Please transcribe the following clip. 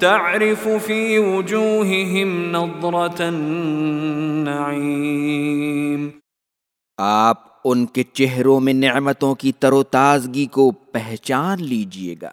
تعرف في وجوههم نظرة النعيم. آپ ان کے چہروں میں نعمتوں کی تر و تازگی کو پہچان لیجیے گا۔